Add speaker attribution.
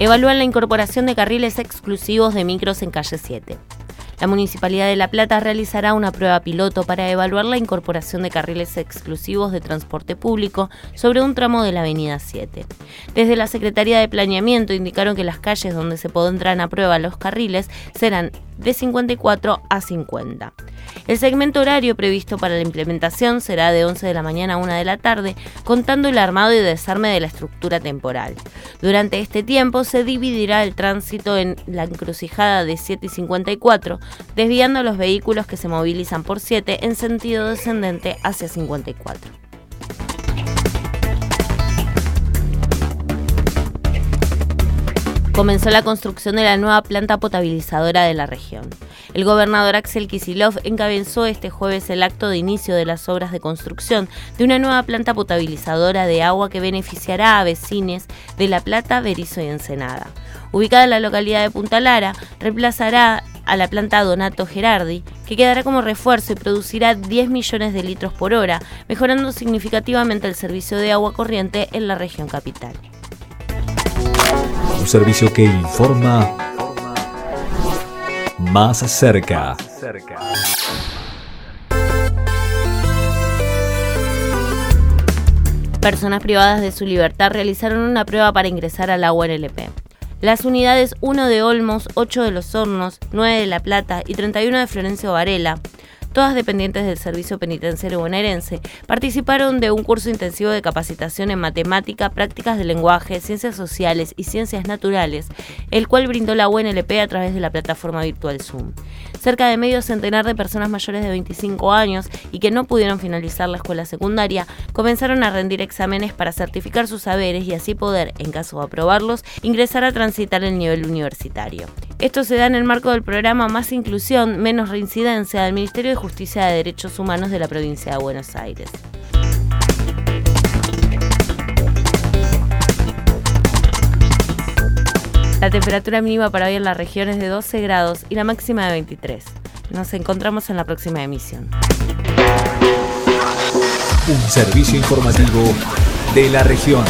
Speaker 1: Evalúan la incorporación de carriles exclusivos de micros en calle 7. La Municipalidad de La Plata realizará una prueba piloto para evaluar la incorporación de carriles exclusivos de transporte público sobre un tramo de la Avenida 7. Desde la Secretaría de Planeamiento indicaron que las calles donde se pondrán a prueba los carriles serán de 54 a 50. El segmento horario previsto para la implementación será de 11 de la mañana a 1 de la tarde, contando el armado y desarme de la estructura temporal. Durante este tiempo se dividirá el tránsito en la encrucijada de 7 y 54, desviando los vehículos que se movilizan por 7 en sentido descendente hacia 54. Comenzó la construcción de la nueva planta potabilizadora de la región. El gobernador Axel Kisilov encabezó este jueves el acto de inicio de las obras de construcción de una nueva planta potabilizadora de agua que beneficiará a vecines de La Plata, Berizo y Ensenada. Ubicada en la localidad de Punta Lara, reemplazará a la planta Donato Gerardi, que quedará como refuerzo y producirá 10 millones de litros por hora, mejorando significativamente el servicio de agua corriente en la región capital.
Speaker 2: Un servicio que informa más cerca.
Speaker 1: Personas privadas de su libertad realizaron una prueba para ingresar a la UNLP. Las unidades 1 de Olmos, 8 de Los Hornos, 9 de La Plata y 31 de Florencio Varela todas dependientes del Servicio Penitenciario bonaerense, participaron de un curso intensivo de capacitación en matemática, prácticas de lenguaje, ciencias sociales y ciencias naturales, el cual brindó la UNLP a través de la plataforma virtual Zoom. Cerca de medio centenar de personas mayores de 25 años y que no pudieron finalizar la escuela secundaria comenzaron a rendir exámenes para certificar sus saberes y así poder, en caso de aprobarlos, ingresar a transitar el nivel universitario. Esto se da en el marco del programa Más Inclusión, Menos Reincidencia del Ministerio de Justicia de Derechos Humanos de la provincia de Buenos Aires. La temperatura mínima para hoy en la región es de 12 grados y la máxima de 23. Nos encontramos en la próxima emisión.
Speaker 2: Un servicio informativo de la región.